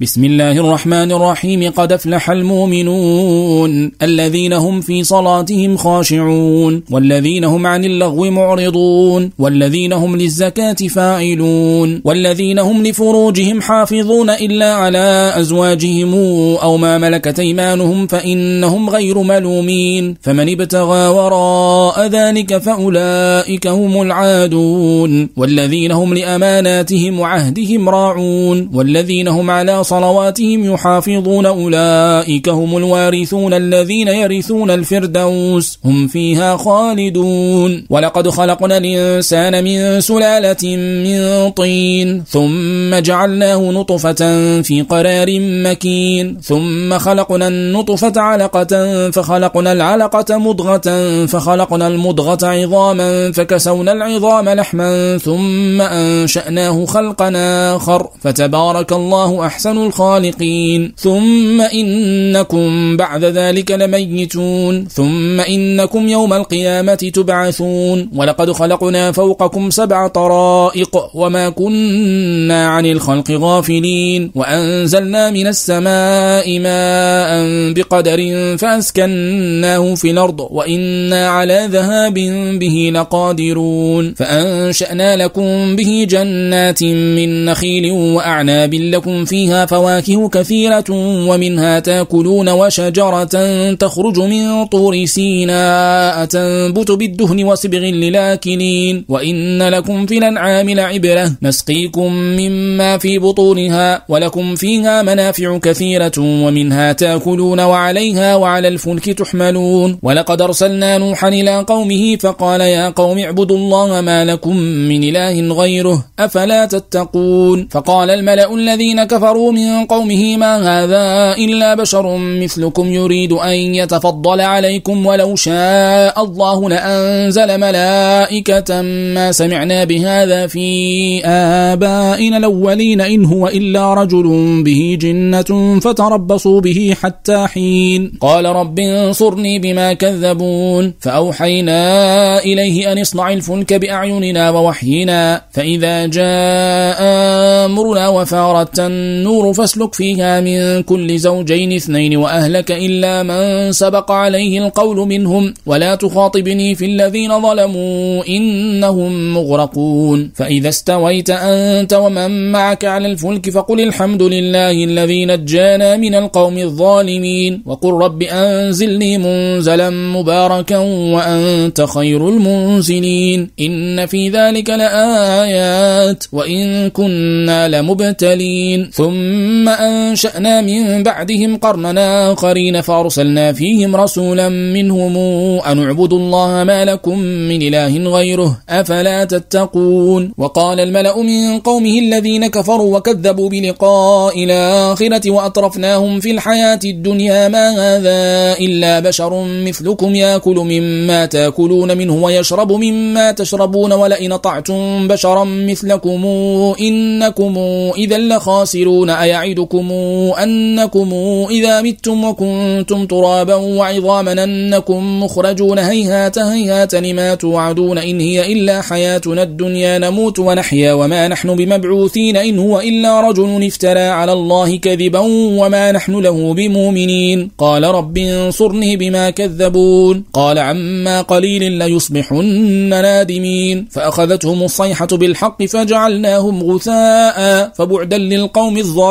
بسم الله الرحمن الرحيم. قد أفلح المؤمنون الذين هم في صلاتهم خاشعون والذين هم عن اللغو معرضون والذين هم للزكاة فاعلون والذين هم لفروجهم حافظون إلا على أزواجهم أو ما ملكت أيمانهم فإنهم غير ملومين. فمن ابتغى وراء ذلك فأولئك هم العادون والذين هم لأماناتهم وعهدهم راعون والذين هم على صلواتهم يحافظون أولئك هم الوارثون الذين يرثون الفردوس هم فيها خالدون. ولقد خلقنا الإنسان من سلالة من طين ثم جعلناه نطفة في قرار مكين ثم خلقنا النطفة علقة فخلقنا العلقة مضغة فخلقنا المضغة عظاما فكسونا العظام لحما ثم أنشأناه خلقا آخر. فتبارك الله أحسن الخالقين ثم إنكم بعد ذلك لميتون. ثم إنكم يوم القيامة تبعثون. ولقد خلقنا فوقكم سبع طرائق وما كنا عن الخلق غافلين. وأنزلنا من السماء ماء بقدر فأسكناه في الأرض. وإنا على ذهاب به لقادرون. فأنشأنا لكم به جنات من نخيل وأعناب لكم فيها فواكه كثيرة ومنها تاكلون وشجرة تخرج من طور سيناء تنبت بالدهن وصبغ للاكلين. وإن لكم في الأنعام لعبرة. نسقيكم مما في بطونها ولكم فيها منافع كثيرة ومنها تاكلون وعليها وعلى الفلك تحملون. ولقد أرسلنا نوحا إلى قومه فقال يا قوم اعبدوا الله ما لكم من إله غيره أفلا تتقون. فقال الملأ الذين كفروا من قومه ما هذا إلا بشر مثلكم يريد أن يتفضل عليكم ولو شاء الله لأنزل ملائكة ما سمعنا بهذا في آبائنا الأولين إن هو إلا رجل به جنة فتربصوا به حتى حين. قال رب انصرني بما كذبون. فأوحينا إليه أن اصنع الفلك بأعيننا ووحينا. فإذا جاء أمرنا وفارت النور فاسلك فيها من كل زوجين اثنين وأهلك إلا من سبق عليه القول منهم. ولا تخاطبني في الذين ظلموا إنهم مغرقون. فإذا استويت أنت ومن معك على الفلك فقل الحمد لله الذي نجانا من القوم الظالمين. وقل رب أنزلني منزلا مباركا وأنت خير المنزلين. إن في ذلك لآيات وإن كنا لمبتلين. ثم أنشأنا من بعدهم قرننا آخرين فأرسلنا فيهم رسولا منهم أن اعبدوا الله ما لكم من إله غيره أفلا تتقون؟ وقال الملأ من قومه الذين كفروا وكذبوا بلقاء الآخرة وأطرفناهم في الحياة الدنيا ما هذا إلا بشر مثلكم يأكل مما تأكلون منه ويشرب مما تشربون ولئن طعتم بشرا مثلكم إنكم إذا لخاسرون أيعدكم أنكم إذا متم وكنتم ترابا وعظاما أنكم مخرجون هيهات هيهات لما توعدون إن هي إلا حياتنا الدنيا نموت ونحيا وما نحن بمبعوثين إن هو إلا رجل افترى على الله كذبا وما نحن له بمؤمنين. قال رب انصرني بما كذبون. قال عما قليل ليصبحن نادمين. فأخذتهم الصيحة بالحق فجعلناهم غثاء. فبعدا للقوم الظالمين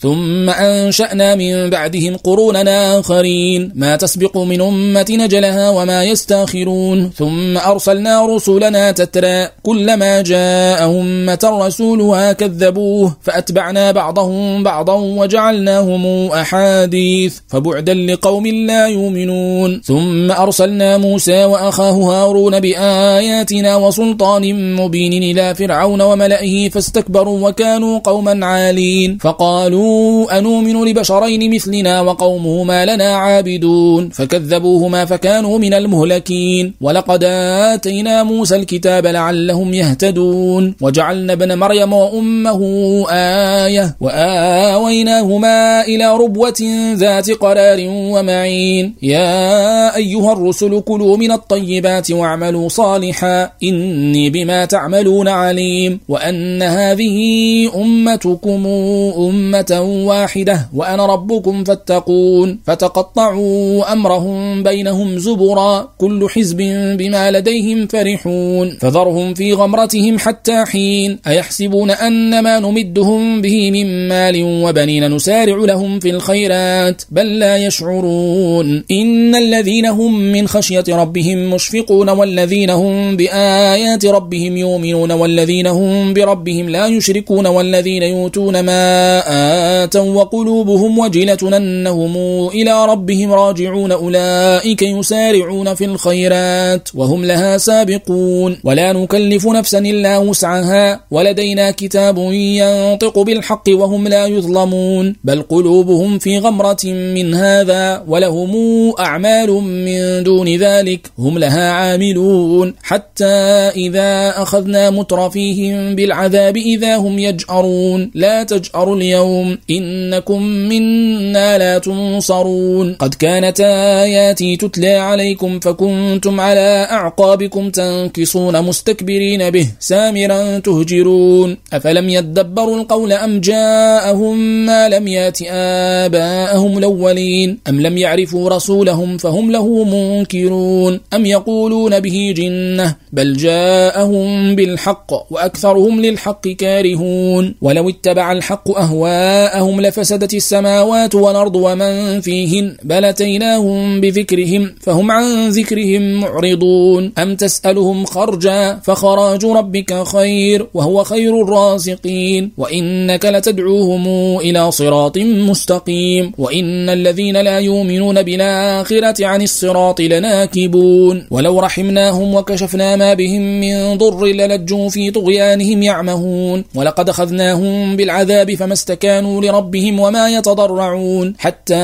ثم أنشأنا من بعدهم قروننا آخرين. ما تسبق من أمة نجلها وما يستأخرون. ثم أرسلنا رسولنا تترى. كلما جاء أمة رسولها كذبوه فأتبعنا بعضهم بعضا وجعلناهم أحاديث. فبعدا لقوم لا يؤمنون. ثم أرسلنا موسى وأخاه هارون بآياتنا وسلطان مبين إلى فرعون وملئه فاستكبروا وكانوا قوما عالين. فقالوا أنؤمن لبشرين مثلنا وقومهما لنا عابدون فكذبوهما فكانوا من المهلكين ولقد آتينا موسى الكتاب لعلهم يهتدون وجعلنا ابن مريم وأمه آية وآويناهما إلى ربوة ذات قرار ومعين يا أيها الرسل كلوا من الطيبات واعملوا صالحا إني بما تعملون عليم وأن هذه أمتكم أمة واحدة وأنا ربكم فاتقون. فتقطعوا أمرهم بينهم زبرا كل حزب بما لديهم فرحون. فذرهم في غمرتهم حتى حين. أيحسبون أن ما نمدهم به من مال وبنين نسارع لهم في الخيرات بل لا يشعرون. إن الذين هم من خشية ربهم مشفقون والذين هم بآيات ربهم يؤمنون والذين هم بربهم لا يشركون والذين يؤتون ما آتوا وقلوبهم وجلة أنهم إلى ربهم راجعون أولئك يسارعون في الخيرات وهم لها سابقون. ولا نكلف نفسا إلا وسعها. ولدينا كتاب ينطق بالحق وهم لا يظلمون. بل قلوبهم في غمرة من هذا ولهم أعمال من دون ذلك هم لها عاملون. حتى إذا أخذنا مترفيهم بالعذاب إذا هم يجأرون. لا تجأروا اليوم إنكم منا لا تنصرون. قد كانت آياتي تتلى عليكم فكنتم على أعقابكم تنكصون مستكبرين به سامرا تهجرون. أفلم يدبروا القول أم جاءهم ما لم يأت آباءهم الأولين؟ أم لم يعرفوا رسولهم فهم له منكرون. أم يقولون به جنة بل جاءهم بالحق وأكثرهم للحق كارهون. ولو اتبع الحق أهواءهم لفسدت السماوات والأرض ومن فيهن بل أتيناهم بذكرهم فهم عن ذكرهم معرضون. أم تسألهم خرجا فخراج ربك خير وهو خير الرازقين. وإنك لتدعوهم إلى صراط مستقيم. وإن الذين لا يؤمنون بالآخرة عن الصراط لناكبون. ولو رحمناهم وكشفنا ما بهم من ضر للجوا في طغيانهم يعمهون. ولقد أخذناهم بالعذاب فما استكانوا لربهم وما يتضرعون. حتى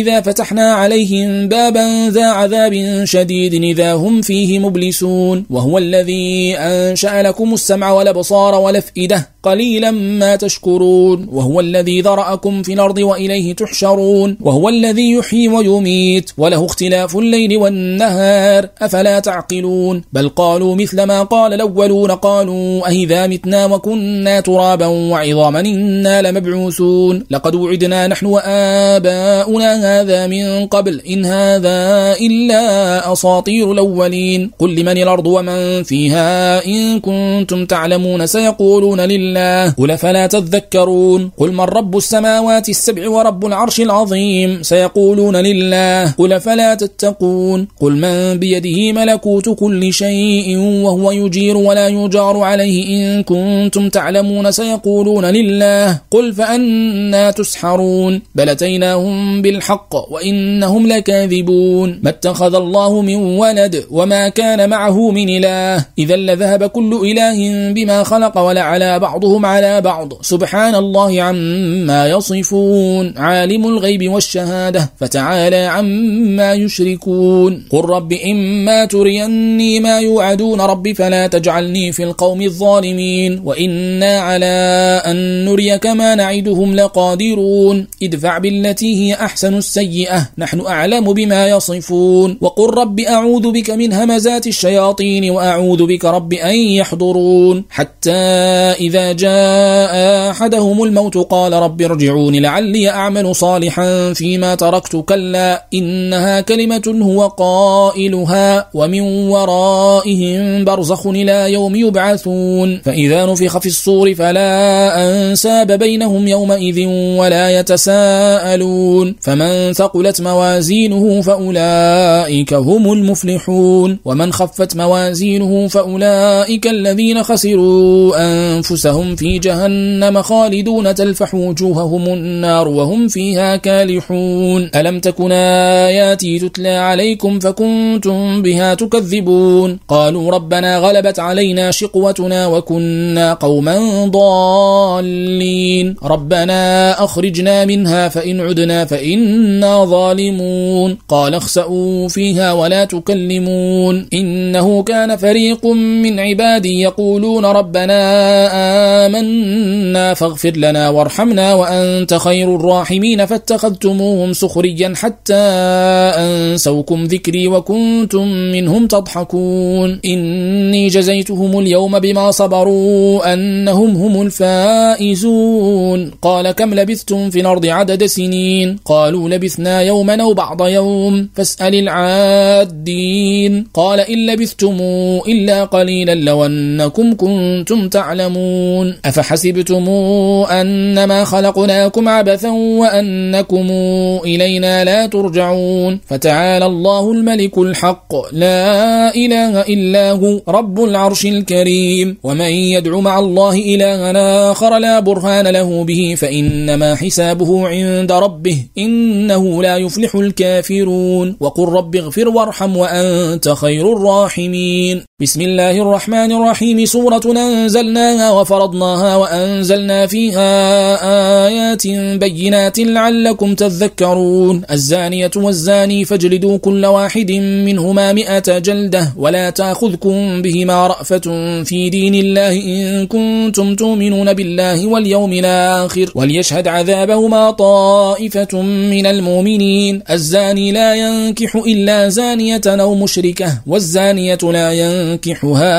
إذا فتحنا عليهم بابا ذا عذاب شديد إذا هم فيه مبلسون. وهو الذي أنشأ لكم السمع والأبصار والأفئدة قليلا ما تشكرون. وهو الذي ذرأكم في الأرض وإليه تحشرون. وهو الذي يحيي ويميت. وله اختلاف الليل والنهار. أفلا تعقلون؟ بل قالوا مثل ما قال الأولون. قالوا أهذا متنا وكنا ترابا وعظاما إنا لمبعوثون. لقد وعدنا نحن وآباؤنا هذا من قبل. إن هذا إلا أساطير الأولين. قل لمن الأرض ومن فيها إن كنتم تعلمون سيقولون لله. قل فلا تذكرون. قل من رب السماوات السبع ورب العرش العظيم. سيقولون لله. قل فلا تتقون. قل من بيده ملكوت كل شيء وهو يجير ولا يجار عليه إن كنتم تعلمون سيقولون لله. قل فأنا تسحرون بل أتيناهم بالحق وإنهم لكاذبون ما اتخذ الله من ولد وما كان معه من إله إذا لذهب كل إله بما خلق ولعلى بعضهم على بعض سبحان الله عما يصفون عالم الغيب والشهادة فتعالى عما يشركون قل رب إما تريني ما يوعدون رب فلا تجعلني في القوم الظالمين وإنا على أن نريك ما نعدهم لقادرون. ادفع بالتي هي أحسن السيئة. نحن أعلم بما يصفون. وقل رب أعوذ بك من همزات الشياطين وأعوذ بك رب أن يحضرون. حتى إذا جاء أحدهم الموت قال رب ارجعون لعلي أعمل صالحا فيما تركت. كلا إنها كلمة هو قائلها ومن ورائهم برزخ إلى يوم يبعثون. فإذا نفخ في الصور فلا أنساب بينهم يومئذ ولا يتساءلون فمن ثقلت موازينه فأولئك هم المفلحون ومن خفت موازينه فأولئك الذين خسروا أنفسهم في جهنم خالدون تلفح وجوههم النار وهم فيها كالحون. ألم تكن آياتي تتلى عليكم فكنتم بها تكذبون؟ قالوا ربنا غلبت علينا شقوتنا وكنا قوما ضالين. ربنا أخرجنا منها فإن عدنا فإنا ظالمون. قال اخسأوا فيها ولا تكلمون. إنه كان فريق من عبادي يقولون ربنا آمنا فاغفر لنا وارحمنا وأنت خير الراحمين. فاتخذتموهم سخريا حتى أنسوكم ذكري وكنتم منهم تضحكون. إني جزيتهم اليوم بما صبروا أنهم هم الفائزون. تعملون قال كم لبثتم في الأرض عدد سنين؟ قالوا لبثنا يوما أو بعض يوم. فاسأل العادين. قال إن لبثتم إلا قليلا لو أنكم كنتم تعلمون. أفحسبتم أنما خلقناكم عبثا وأنكم إلينا لا ترجعون. فتعالى الله الملك الحق. لا إله إلا هو رب العرش الكريم. ومن يدعو مع الله إلها آخر لا برهان له به فإنما حسابه عند ربه إنه لا يفلح الكافرون. وقل رب اغفر وارحم وأنت خير الراحمين. بسم الله الرحمن الرحيم. سورة أنزلناها وفرضناها وأنزلنا فيها آيات بينات لعلكم تذكرون. الزانية والزاني فاجلدوا كل واحد منهما مئة جلدة ولا تأخذكم بهما رأفة في دين الله إن كنتم تؤمنون بالله واليوم الآخر وليشهد عذابهما طائفة من المؤمنين. الزاني لا ينكح إلا زانية أو مشركة والزانية لا ينكحها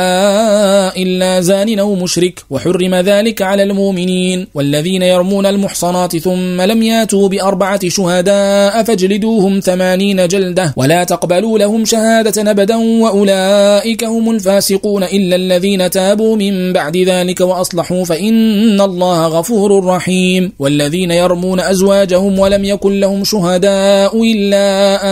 إلا زان أو مشرك وحرم ذلك على المؤمنين. والذين يرمون المحصنات ثم لم ياتوا بأربعة شهداء فاجلدوهم ثمانين جلدة ولا تقبلوا لهم شهادة أبدا وأولئك هم الفاسقون. إلا الذين تابوا من بعد ذلك وأصلحوا فإن الله غفور رحيم والذين يرمون أزواجهم ولم يكن لهم شهداء إلا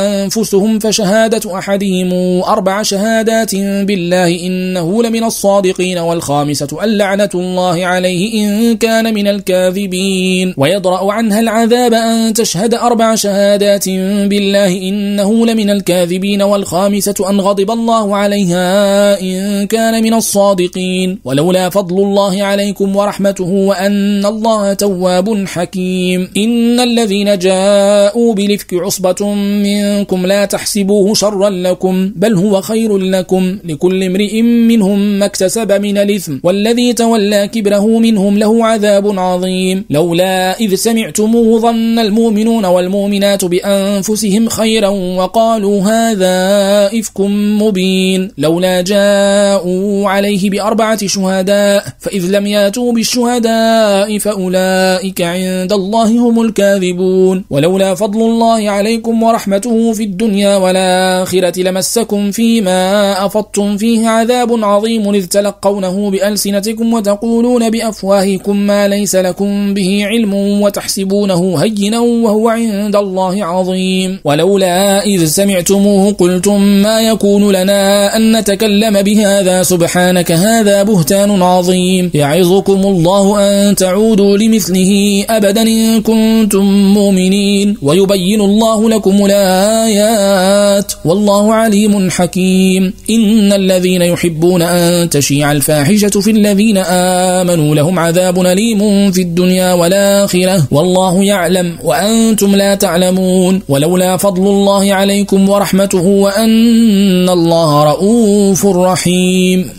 أنفسهم فشهادة أحدهم أربع شهادات بالله إنه لمن الصادقين والخامسة اللعنة الله عليه إن كان من الكاذبين ويضرأ عنها العذاب أن تشهد أربع شهادات بالله إنه لمن الكاذبين والخامسة أن غضب الله عليها إن كان من الصادقين ولولا فضل الله عليكم ورحمته وأن الله تواب حكيم. إن الذين جاءوا بلفك عصبة منكم لا تحسبوه شرا لكم بل هو خير لكم. لكل امرئ منهم ما اكتسب من الإثم والذي تولى كبره منهم له عذاب عظيم. لولا إذ سمعتموه ظن المؤمنون والمؤمنات بأنفسهم خيرا وقالوا هذا إفك مبين. لولا جاءوا عليه بأربعة شهداء فإذ لم ياتوا بالشهداء فأولئك عند الله هم الكاذبون. ولولا فضل الله عليكم ورحمته في الدنيا والآخرة لمسكم فيما أفضتم فيه عذاب عظيم إذ تلقونه بألسنتكم وتقولون بأفواهكم ما ليس لكم به علم وتحسبونه هينا وهو عند الله عظيم. ولولا إذ سمعتموه قلتم ما يكون لنا أن نتكلم بهذا سبحانك هذا بهتان عظيم. يعظكم الله أن تعودوا لمثله أبدا إن كنتم مؤمنين. ويبين الله لكم الآيات. والله عليم حكيم. إن الذين يحبون أن تشيع الفاحشة في الذين آمنوا لهم عذاب أليم في الدنيا والآخرة. والله يعلم وأنتم لا تعلمون. ولولا فضل الله عليكم ورحمته وأن الله رؤوف رحيم.